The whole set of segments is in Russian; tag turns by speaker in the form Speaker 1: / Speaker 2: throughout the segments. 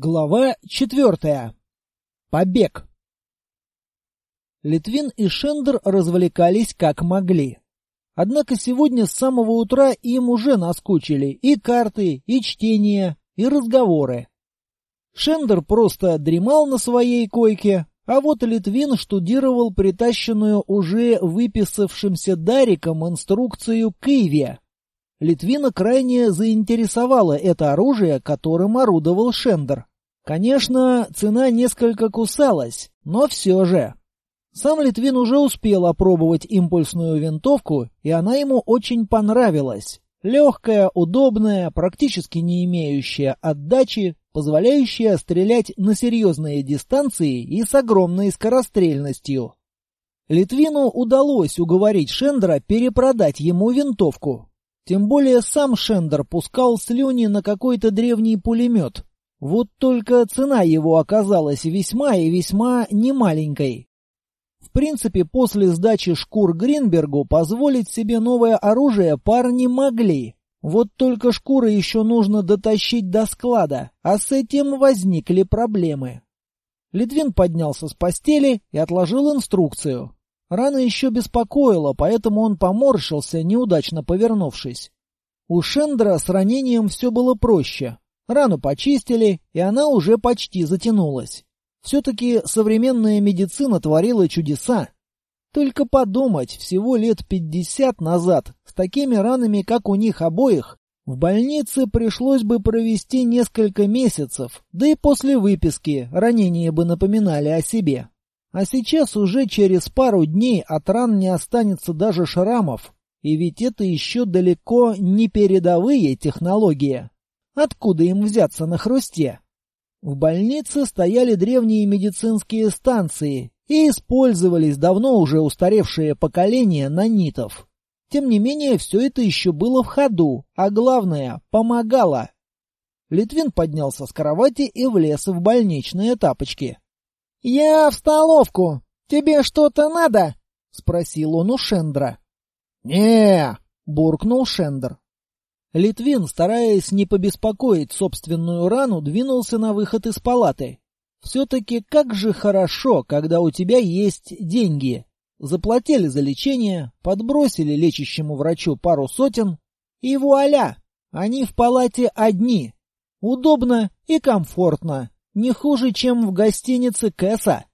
Speaker 1: Глава четвертая. Побег. Литвин и Шендер развлекались как могли. Однако сегодня с самого утра им уже наскучили и карты, и чтение, и разговоры. Шендер просто дремал на своей койке, а вот Литвин штудировал притащенную уже выписавшимся Дариком инструкцию к Иве. Литвина крайне заинтересовало это оружие, которым орудовал Шендер. Конечно, цена несколько кусалась, но все же. Сам Литвин уже успел опробовать импульсную винтовку, и она ему очень понравилась. Легкая, удобная, практически не имеющая отдачи, позволяющая стрелять на серьезные дистанции и с огромной скорострельностью. Литвину удалось уговорить Шендера перепродать ему винтовку, тем более сам Шендер пускал слюни на какой-то древний пулемет. Вот только цена его оказалась весьма и весьма немаленькой. В принципе, после сдачи шкур Гринбергу позволить себе новое оружие парни могли. Вот только шкуры еще нужно дотащить до склада, а с этим возникли проблемы. Литвин поднялся с постели и отложил инструкцию. Рана еще беспокоила, поэтому он поморщился, неудачно повернувшись. У Шендра с ранением все было проще. Рану почистили, и она уже почти затянулась. Все-таки современная медицина творила чудеса. Только подумать, всего лет пятьдесят назад, с такими ранами, как у них обоих, в больнице пришлось бы провести несколько месяцев, да и после выписки ранения бы напоминали о себе. А сейчас уже через пару дней от ран не останется даже шрамов. И ведь это еще далеко не передовые технологии. Откуда им взяться на хрусте? В больнице стояли древние медицинские станции и использовались давно уже устаревшие поколения нанитов. Тем не менее, все это еще было в ходу, а главное — помогало. Литвин поднялся с кровати и влез в больничные тапочки. «Я в столовку. Тебе что-то надо?» — спросил он у Шендра.
Speaker 2: не
Speaker 1: буркнул Шендер. Литвин, стараясь не побеспокоить собственную рану, двинулся на выход из палаты. Все-таки как же хорошо, когда у тебя есть деньги. Заплатили за лечение, подбросили лечащему врачу пару сотен, и вуаля! Они в палате одни. Удобно и комфортно. Не хуже, чем в гостинице Кэса.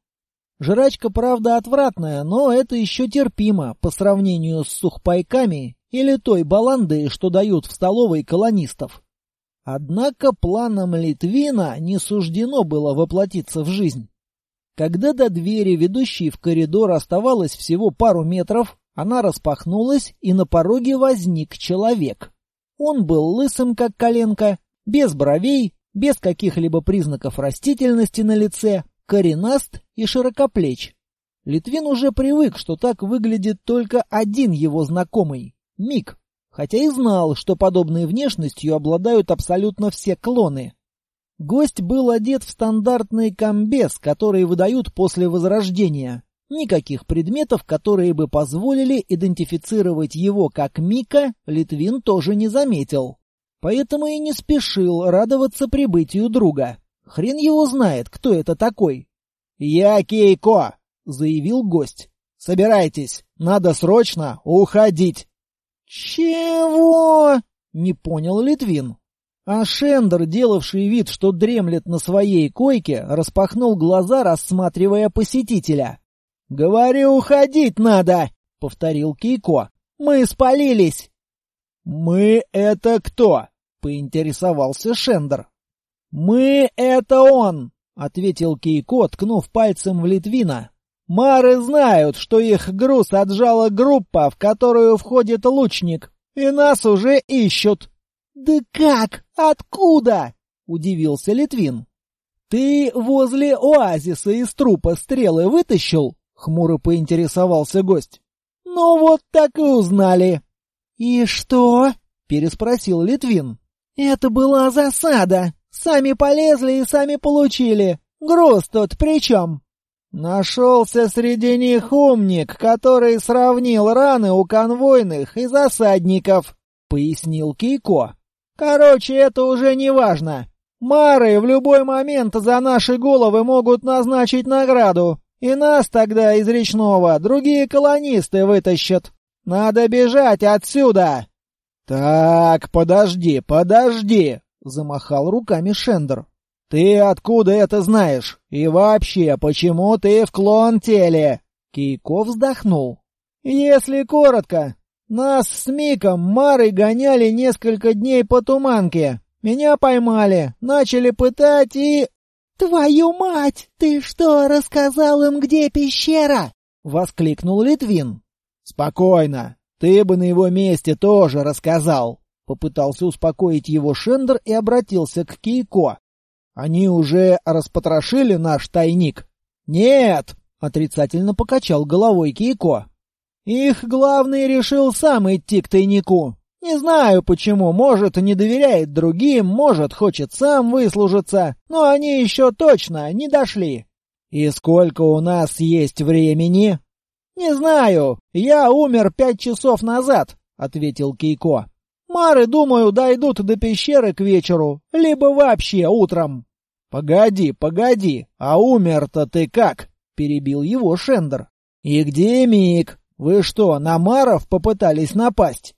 Speaker 1: Жрачка, правда, отвратная, но это еще терпимо по сравнению с сухпайками или той баландой, что дают в столовой колонистов. Однако планам Литвина не суждено было воплотиться в жизнь. Когда до двери, ведущей в коридор, оставалось всего пару метров, она распахнулась, и на пороге возник человек. Он был лысым, как коленка, без бровей, без каких-либо признаков растительности на лице, коренаст и широкоплеч. Литвин уже привык, что так выглядит только один его знакомый — Мик, хотя и знал, что подобной внешностью обладают абсолютно все клоны. Гость был одет в стандартный комбез, который выдают после возрождения. Никаких предметов, которые бы позволили идентифицировать его как Мика, Литвин тоже не заметил. Поэтому и не спешил радоваться прибытию друга. Хрен его знает, кто это такой.
Speaker 2: «Я Кейко!» — заявил гость. «Собирайтесь, надо срочно уходить!»
Speaker 1: «Чего?» — не понял Литвин. А Шендер, делавший вид, что дремлет на своей койке, распахнул глаза, рассматривая посетителя.
Speaker 2: «Говорю, уходить надо!» — повторил Кейко. «Мы спалились!»
Speaker 1: «Мы — это кто?» поинтересовался Шендер.
Speaker 2: «Мы — это он!»
Speaker 1: — ответил Кейко, ткнув пальцем в Литвина.
Speaker 2: «Мары знают, что их груз отжала группа, в которую входит лучник, и нас уже ищут».
Speaker 1: «Да как? Откуда?» — удивился Литвин.
Speaker 2: «Ты возле оазиса из трупа стрелы вытащил?» — хмуро поинтересовался гость.
Speaker 1: «Ну вот так и узнали». «И что?» — переспросил Литвин. «Это была засада. Сами полезли и сами получили. Груз тут при чем?»
Speaker 2: Нашелся среди них умник, который сравнил раны у конвойных и засадников, — пояснил Кейко. Короче, это уже не важно. Мары в любой момент за наши головы могут назначить награду, и нас тогда из речного другие колонисты вытащат. Надо бежать отсюда!» «Так, подожди, подожди!» — замахал руками Шендер. «Ты откуда это знаешь? И вообще, почему ты в клон-теле?» Кейко вздохнул. «Если коротко, нас с Миком Марой гоняли несколько дней по туманке. Меня поймали, начали пытать и...»
Speaker 1: «Твою мать! Ты что, рассказал им, где пещера?» — воскликнул Литвин.
Speaker 2: «Спокойно. Ты бы на его месте тоже рассказал». Попытался успокоить его Шендер и обратился к Кейко. «Они уже распотрошили наш тайник?» «Нет!» — отрицательно покачал головой Кейко. «Их главный решил сам идти к тайнику. Не знаю почему, может, не доверяет другим, может, хочет сам выслужиться, но они еще точно не дошли». «И сколько у нас есть времени?» «Не знаю. Я умер пять часов назад», — ответил Кейко. Мары, думаю, дойдут до пещеры к вечеру, либо вообще утром. Погоди, погоди, а умер-то ты как? перебил его Шендер. И где Мик? Вы что, на Маров попытались напасть?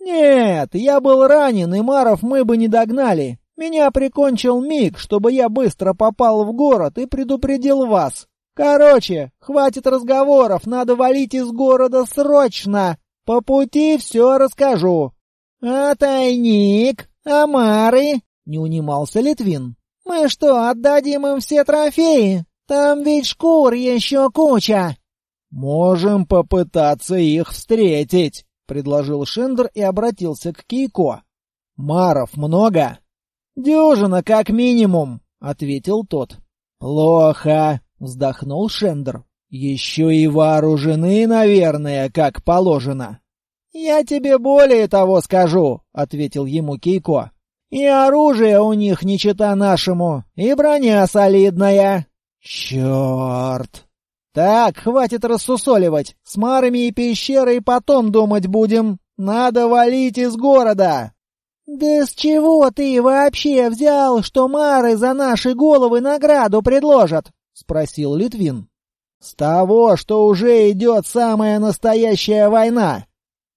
Speaker 2: Нет, я был ранен, и Маров мы бы не догнали. Меня прикончил Мик, чтобы я быстро попал в город и предупредил вас. Короче, хватит разговоров, надо валить из города срочно. По пути все расскажу. «А тайник? Амары?» — не унимался Литвин. «Мы что, отдадим им все трофеи? Там ведь шкур еще куча!» «Можем попытаться их встретить», — предложил Шендер и обратился к Кейко. «Маров много?» «Дюжина, как минимум», — ответил тот. «Плохо», — вздохнул Шендер. «Еще и вооружены, наверное, как положено».
Speaker 1: «Я тебе более того скажу», — ответил ему Кейко. «И оружие у них не чета нашему, и броня солидная».
Speaker 2: «Черт!»
Speaker 1: «Так, хватит рассусоливать. С марами и пещерой потом думать будем. Надо валить из города». «Да с чего ты вообще взял, что мары за наши головы награду предложат?» — спросил Литвин. «С того, что уже идет самая настоящая война.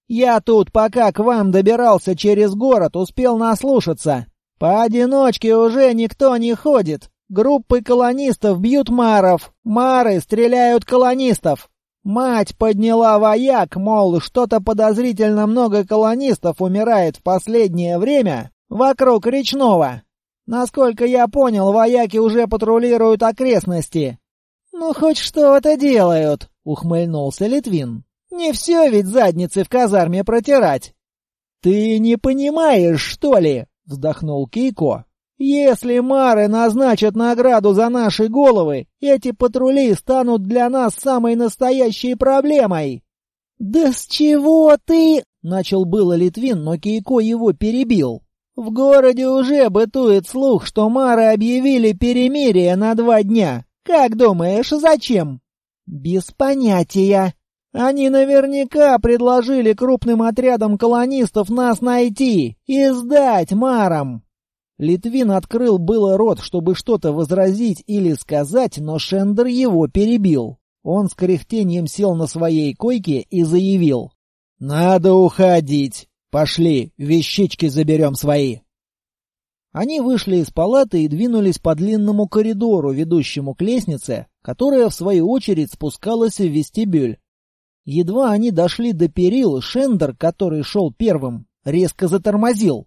Speaker 1: Я тут, пока к вам добирался через город, успел наслушаться. Поодиночке уже никто не ходит. Группы колонистов бьют маров, мары стреляют колонистов. Мать подняла вояк, мол, что-то подозрительно много колонистов умирает в последнее время вокруг речного. Насколько я понял, вояки уже патрулируют окрестности. «Ну, хоть что-то делают», — ухмыльнулся Литвин. Не все ведь задницы в казарме протирать. Ты не понимаешь, что ли? вздохнул Кейко. Если мары назначат награду за наши головы, эти патрули станут для нас самой настоящей проблемой. Да с чего ты? начал было Литвин, но Кейко его перебил. В городе уже бытует слух, что мары объявили перемирие на два дня. Как думаешь, зачем? Без понятия, они наверняка предложили крупным отрядам колонистов нас найти и сдать марам. Литвин открыл было рот, чтобы что-то возразить или сказать, но Шендер его перебил. Он с кряхтением сел на своей койке и заявил. «Надо уходить. Пошли, вещички заберем свои». Они вышли из палаты и двинулись по длинному коридору, ведущему к лестнице, которая, в свою очередь, спускалась в вестибюль. Едва они дошли до перил, Шендер, который шел первым, резко затормозил.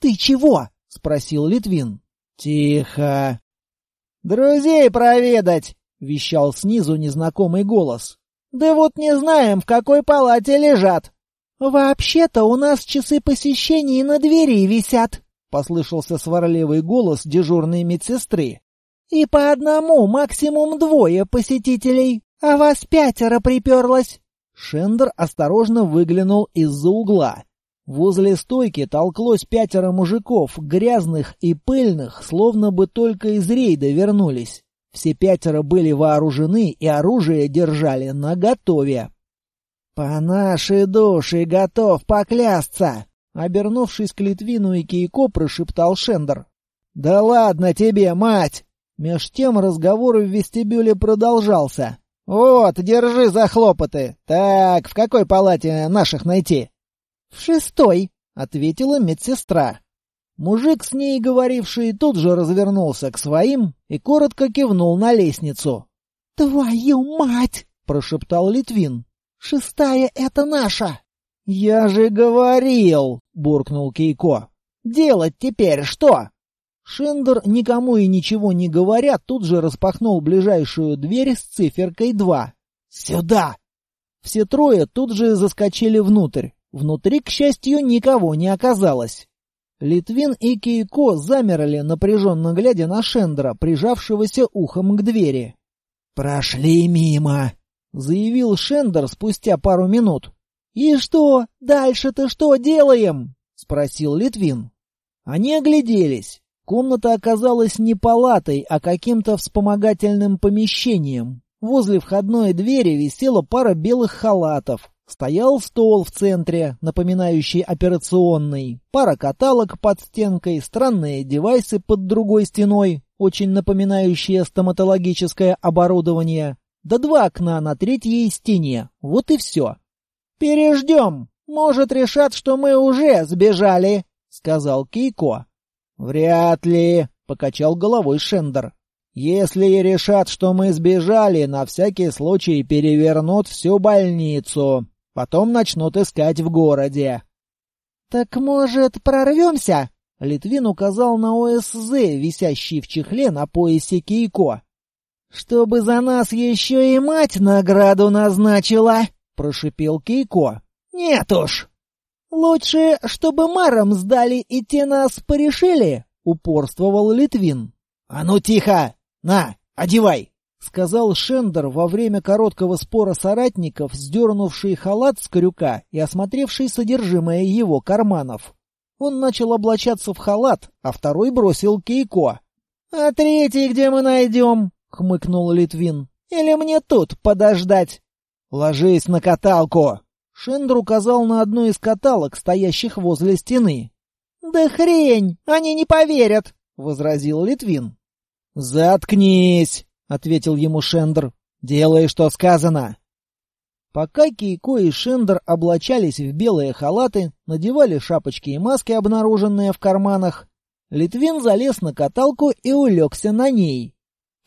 Speaker 1: «Ты чего?» — спросил Литвин. «Тихо!» «Друзей проведать!» — вещал снизу незнакомый голос. «Да вот не знаем, в какой палате лежат!» «Вообще-то у нас часы посещений на двери висят!» — послышался сварливый голос дежурной медсестры. «И по одному, максимум двое посетителей, а вас пятеро приперлось!» Шендер осторожно выглянул из-за угла. Возле стойки толклось пятеро мужиков, грязных и пыльных, словно бы только из рейда вернулись. Все пятеро были вооружены и оружие держали наготове. «По нашей душе готов поклясться!» Обернувшись к Литвину и Кейко, прошептал Шендер.
Speaker 2: «Да ладно тебе, мать!» Меж тем разговор в вестибюле продолжался. «Вот, держи за хлопоты. Так, в какой палате наших найти?»
Speaker 1: «В шестой», — ответила медсестра. Мужик, с ней говоривший, тут же развернулся к своим и коротко кивнул на лестницу. «Твою мать!» — прошептал Литвин. «Шестая — это наша!»
Speaker 2: «Я же говорил!» — буркнул Кейко. «Делать теперь что?» Шендер, никому и ничего не говоря, тут же распахнул ближайшую дверь с циферкой 2. «Сюда!» Все трое тут же заскочили внутрь. Внутри, к счастью, никого не оказалось. Литвин и Кейко замерли, напряженно глядя на Шендера, прижавшегося ухом к двери. «Прошли мимо», — заявил Шендер спустя пару минут. «И что? Дальше-то что делаем?» — спросил Литвин. Они огляделись. Комната оказалась не палатой, а каким-то вспомогательным помещением. Возле входной двери висела пара белых халатов. Стоял стол в центре, напоминающий операционный, пара каталог под стенкой, странные девайсы под другой стеной, очень напоминающие стоматологическое оборудование, да два окна на третьей стене. Вот и все. «Переждем. Может, решат, что мы уже сбежали», — сказал Кейко. «Вряд ли», — покачал головой Шендер. «Если решат, что мы сбежали, на всякий случай перевернут всю больницу. Потом начнут искать в городе. «Так, может, прорвемся?» Литвин указал на ОСЗ, висящий в чехле на поясе Кейко. «Чтобы за нас еще и мать награду назначила!» — прошипел Кейко. «Нет уж!» «Лучше, чтобы маром сдали и те нас порешили!» — упорствовал Литвин. «А ну тихо! На, одевай!» — сказал Шендер во время короткого спора соратников, сдернувший халат с крюка и осмотревший содержимое его карманов. Он начал облачаться в халат, а второй бросил Кейко. «А третий где мы найдем?» — хмыкнул Литвин. «Или мне тут подождать?» «Ложись на каталку!» Шендер указал на одну из каталок, стоящих возле стены. «Да хрень! Они не поверят!» — возразил Литвин. «Заткнись!» — ответил ему Шендер. «Делай, что сказано!» Пока Кейко и Шендер облачались в белые халаты, надевали шапочки и маски, обнаруженные в карманах, Литвин залез на каталку и улегся на ней.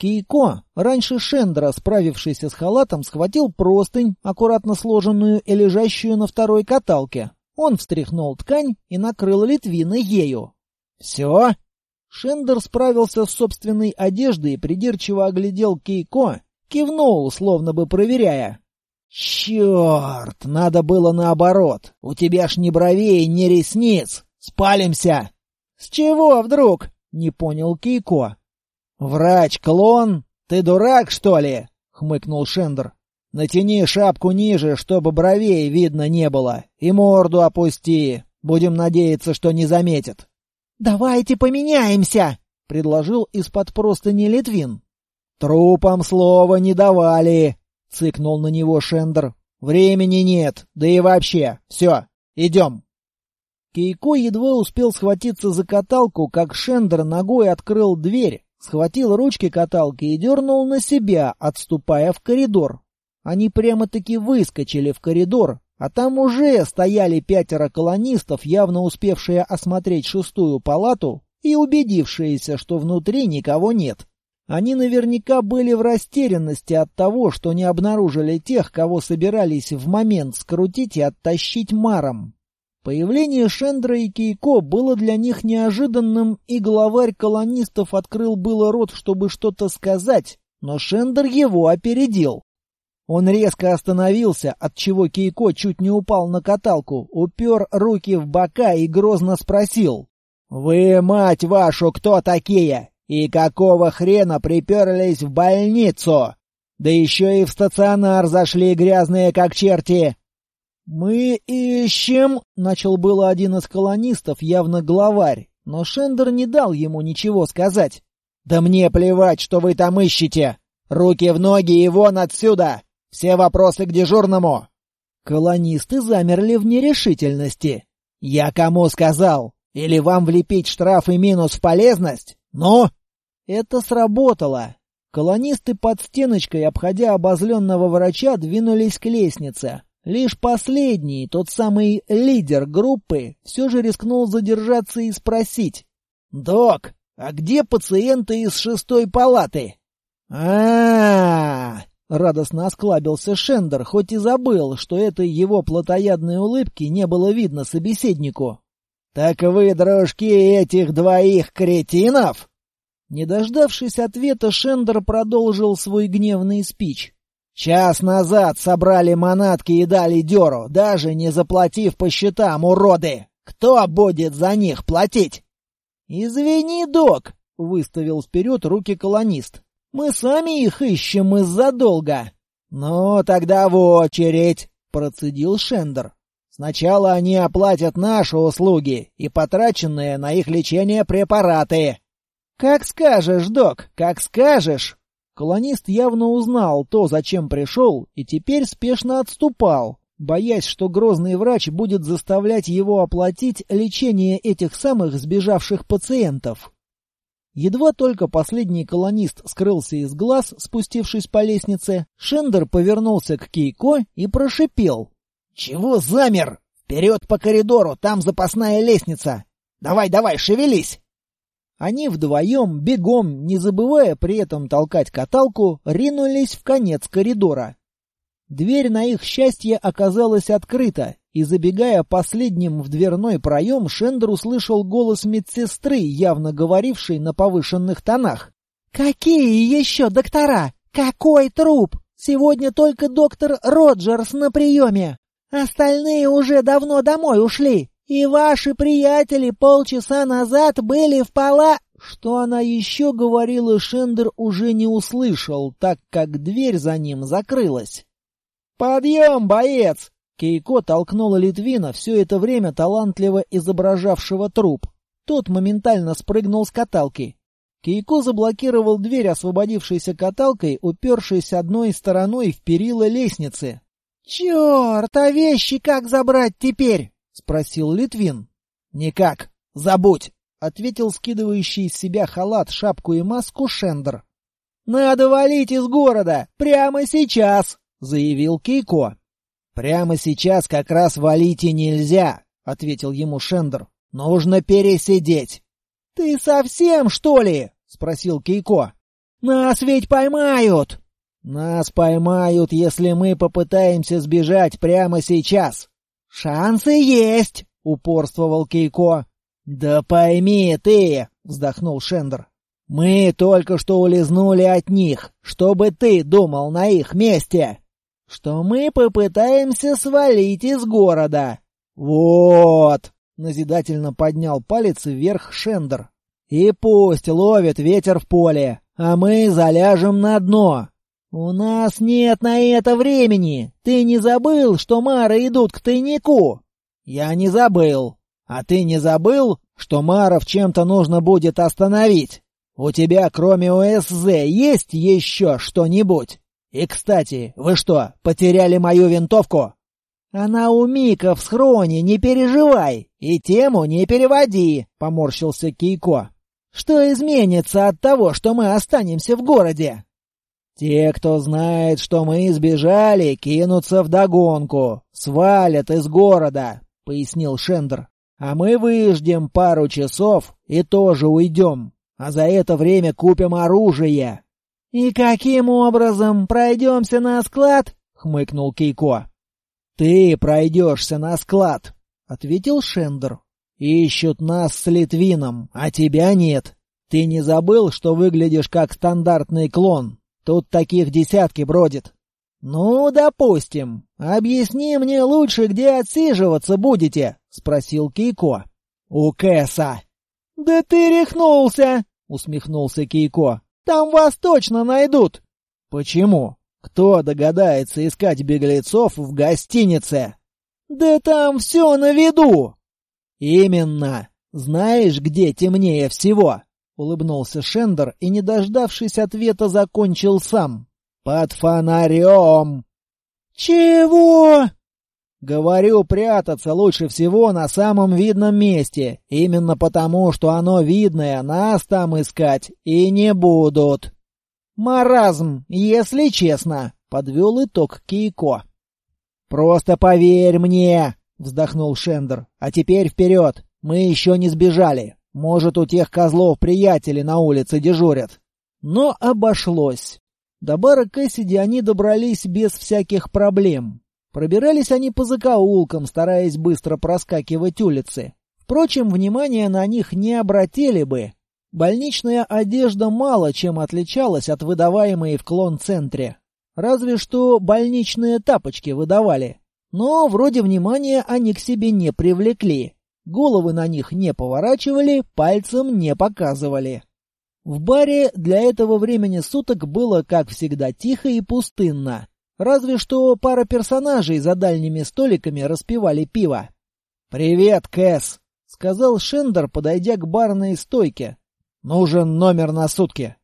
Speaker 2: Кейко, раньше Шендера, справившийся с халатом, схватил простынь, аккуратно сложенную и лежащую на второй каталке. Он встряхнул ткань и накрыл Литвина ею. «Все?» Шендер справился с собственной одеждой и придирчиво оглядел Кейко, кивнул, словно бы проверяя. «Черт, надо было наоборот. У тебя ж ни бровей, ни ресниц. Спалимся!» «С чего вдруг?» — не понял Кейко. «Врач-клон? Ты дурак, что ли?» — хмыкнул Шендер. «Натяни шапку ниже, чтобы бровей видно не было, и морду опусти. Будем надеяться, что не заметит». «Давайте поменяемся!» — предложил из-под простыни Литвин. «Трупам слова не давали!» — цыкнул на него Шендер. «Времени нет, да и вообще. Все, идем!» Кейко едва успел схватиться за каталку, как Шендер ногой открыл дверь, схватил ручки каталки и дернул на себя, отступая в коридор. Они прямо-таки выскочили в коридор, а там уже стояли пятеро колонистов, явно успевшие осмотреть шестую палату и убедившиеся, что внутри никого нет. Они наверняка были в растерянности от того, что не обнаружили тех, кого собирались в момент скрутить и оттащить маром. Появление Шендра и Кейко было для них неожиданным, и главарь колонистов открыл было рот, чтобы что-то сказать, но Шендер его опередил. Он резко остановился, отчего Кейко чуть не упал на каталку, упер руки в бока и грозно спросил. «Вы, мать вашу, кто такие? И какого хрена приперлись в больницу? Да еще и в стационар зашли грязные как черти!» «Мы ищем...» — начал было один из колонистов, явно главарь, но Шендер не дал ему ничего сказать. «Да мне плевать, что вы там ищете! Руки в ноги и вон отсюда! Все вопросы к дежурному!» Колонисты замерли в нерешительности. «Я кому сказал? Или вам влепить штраф и минус в полезность? Ну?»
Speaker 1: Это сработало. Колонисты под стеночкой, обходя обозленного врача, двинулись к лестнице. Лишь последний, тот самый лидер группы, все же рискнул задержаться и спросить.
Speaker 2: «Док, а где пациенты из шестой палаты?»
Speaker 1: а, радостно осклабился Шендер, хоть и забыл, что этой его плотоядной улыбки не было видно собеседнику.
Speaker 2: «Так вы дружки этих двоих кретинов?»
Speaker 1: Не дождавшись ответа, Шендер продолжил свой гневный спич.
Speaker 2: «Час назад собрали манатки и дали дёру, даже не заплатив по счетам, уроды! Кто будет за них платить?»
Speaker 1: «Извини, док», — выставил вперед руки колонист. «Мы сами их ищем из-за долга».
Speaker 2: «Ну, тогда в очередь», — процедил Шендер. «Сначала они оплатят наши услуги и потраченные на их лечение препараты».
Speaker 1: «Как скажешь, док, как скажешь!» Колонист явно узнал то, зачем пришел, и теперь спешно отступал, боясь, что грозный врач будет заставлять его оплатить лечение этих самых сбежавших пациентов. Едва только последний колонист скрылся из глаз, спустившись по лестнице, Шендер повернулся к Кейко и прошипел.
Speaker 2: «Чего замер? Вперед по коридору, там запасная лестница! Давай, давай, шевелись!»
Speaker 1: Они вдвоем, бегом, не забывая при этом толкать каталку, ринулись в конец коридора. Дверь на их счастье оказалась открыта, и, забегая последним в дверной проем, Шендер услышал голос медсестры, явно говорившей на повышенных тонах. «Какие еще доктора? Какой труп? Сегодня только доктор Роджерс на приеме. Остальные уже давно домой ушли. И ваши приятели полчаса назад были в пола...» Что она еще говорила, Шендер уже не услышал, так как дверь за ним закрылась.
Speaker 2: «Подъем, боец!»
Speaker 1: Кейко толкнула Литвина, все это время талантливо изображавшего труп. Тот моментально спрыгнул с каталки. Кейко заблокировал дверь освободившейся каталкой, упершись одной стороной в перила лестницы. «Черт, а вещи как забрать теперь?» — спросил Литвин.
Speaker 2: «Никак. Забудь!»
Speaker 1: — ответил скидывающий из себя халат, шапку и маску Шендер.
Speaker 2: «Надо валить из города! Прямо сейчас!» — заявил Кейко.
Speaker 1: «Прямо сейчас как раз валить и нельзя!» — ответил ему Шендер. «Нужно пересидеть!»
Speaker 2: «Ты совсем, что ли?» — спросил Кейко. «Нас ведь поймают!»
Speaker 1: «Нас поймают, если мы попытаемся сбежать прямо сейчас!»
Speaker 2: «Шансы есть!» — упорствовал Кейко.
Speaker 1: «Да пойми ты!» — вздохнул Шендер. «Мы только что улизнули от них. Что бы ты думал на их месте?»
Speaker 2: «Что мы попытаемся свалить из города».
Speaker 1: «Вот!» — назидательно поднял палец вверх Шендер. «И пусть ловит ветер в поле, а мы заляжем на дно.
Speaker 2: «У нас нет на это времени! Ты не забыл, что Мары идут к тайнику?»
Speaker 1: «Я не забыл. А ты не забыл, что Маров чем-то нужно будет остановить? У тебя, кроме ОСЗ, есть еще что-нибудь? И, кстати, вы что, потеряли мою винтовку?»
Speaker 2: «Она у Мика в схроне, не переживай, и тему не переводи», — поморщился Кейко. «Что изменится от того, что мы останемся в городе?»
Speaker 1: Те, кто знает, что мы сбежали, кинутся в догонку, свалят из города, пояснил Шендер. А мы выждем пару часов и тоже уйдем. А за это время купим оружие.
Speaker 2: И каким образом пройдемся на склад? хмыкнул Кейко.
Speaker 1: Ты пройдешься на склад, ответил Шендер. Ищут нас с Литвином, а тебя нет. Ты не забыл, что выглядишь как стандартный клон, Тут таких десятки бродит.
Speaker 2: Ну, допустим. Объясни мне лучше, где отсиживаться будете, спросил Кейко.
Speaker 1: У Кэса.
Speaker 2: Да ты рехнулся, усмехнулся Кейко. Там вас точно найдут.
Speaker 1: Почему? Кто догадается искать беглецов в гостинице?
Speaker 2: Да там все на виду.
Speaker 1: Именно. Знаешь, где темнее всего? Улыбнулся Шендер и, не дождавшись ответа, закончил сам. Под фонарем.
Speaker 2: Чего? Говорю, прятаться лучше всего на самом видном месте. Именно потому, что оно видное, нас там искать и не будут.
Speaker 1: Маразм, если честно, подвел итог Кейко.
Speaker 2: Просто поверь мне, вздохнул Шендер. А теперь вперед. Мы еще не сбежали. Может, у тех козлов приятели на улице дежурят.
Speaker 1: Но обошлось. До бара Кэссиди они добрались без всяких проблем. Пробирались они по закоулкам, стараясь быстро проскакивать улицы. Впрочем, внимания на них не обратили бы. Больничная одежда мало чем отличалась от выдаваемой в клон-центре. Разве что больничные тапочки выдавали. Но вроде внимания они к себе не привлекли. Головы на них не поворачивали, пальцем не показывали. В баре для этого времени суток было, как всегда, тихо и пустынно. Разве что пара персонажей за дальними столиками распивали пиво.
Speaker 2: «Привет, Кэс!»
Speaker 1: — сказал Шендер, подойдя к барной стойке.
Speaker 2: «Нужен номер на сутки».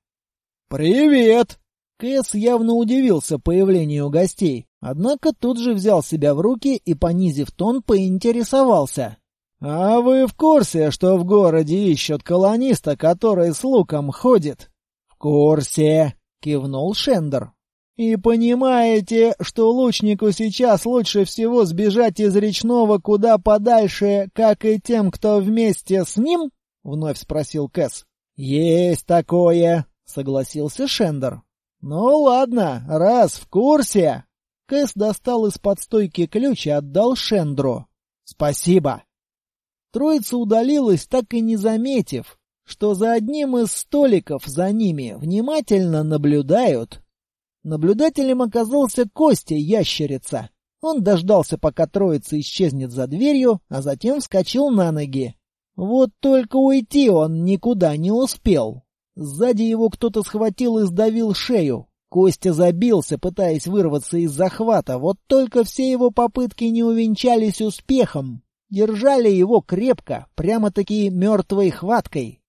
Speaker 1: «Привет!» Кэс явно удивился появлению гостей, однако тут же взял себя в руки и, понизив тон, поинтересовался.
Speaker 2: «А вы в курсе, что в городе ищут колониста, который с луком ходит?»
Speaker 1: «В курсе», — кивнул Шендер.
Speaker 2: «И понимаете, что лучнику сейчас лучше всего сбежать из речного куда подальше, как и тем, кто вместе с ним?» — вновь спросил Кэс.
Speaker 1: «Есть такое», — согласился Шендер.
Speaker 2: «Ну ладно, раз в курсе».
Speaker 1: Кэс достал из-под стойки ключ и отдал Шендру.
Speaker 2: «Спасибо».
Speaker 1: Троица удалилась, так и не заметив, что за одним из столиков за ними внимательно наблюдают. Наблюдателем оказался Костя Ящерица. Он дождался, пока троица исчезнет за дверью, а затем вскочил на ноги. Вот только уйти он никуда не успел. Сзади его кто-то схватил и сдавил шею. Костя забился, пытаясь вырваться из захвата, вот только все его попытки не увенчались успехом. Держали его крепко, прямо-таки мертвой хваткой.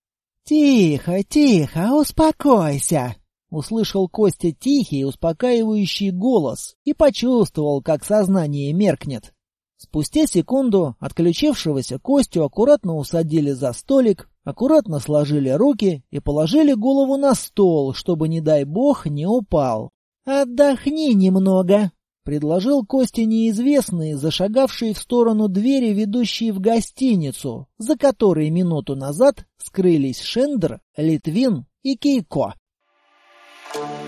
Speaker 1: «Тихо, тихо, успокойся!» Услышал Костя тихий, успокаивающий голос и почувствовал, как сознание меркнет. Спустя секунду отключившегося Костю аккуратно усадили за столик, аккуратно сложили руки и положили голову на стол, чтобы, не дай бог, не упал. «Отдохни немного», Предложил Косте неизвестный, зашагавший в сторону двери, ведущей в гостиницу, за которой минуту назад скрылись Шендер, Литвин и Кейко. Thank you.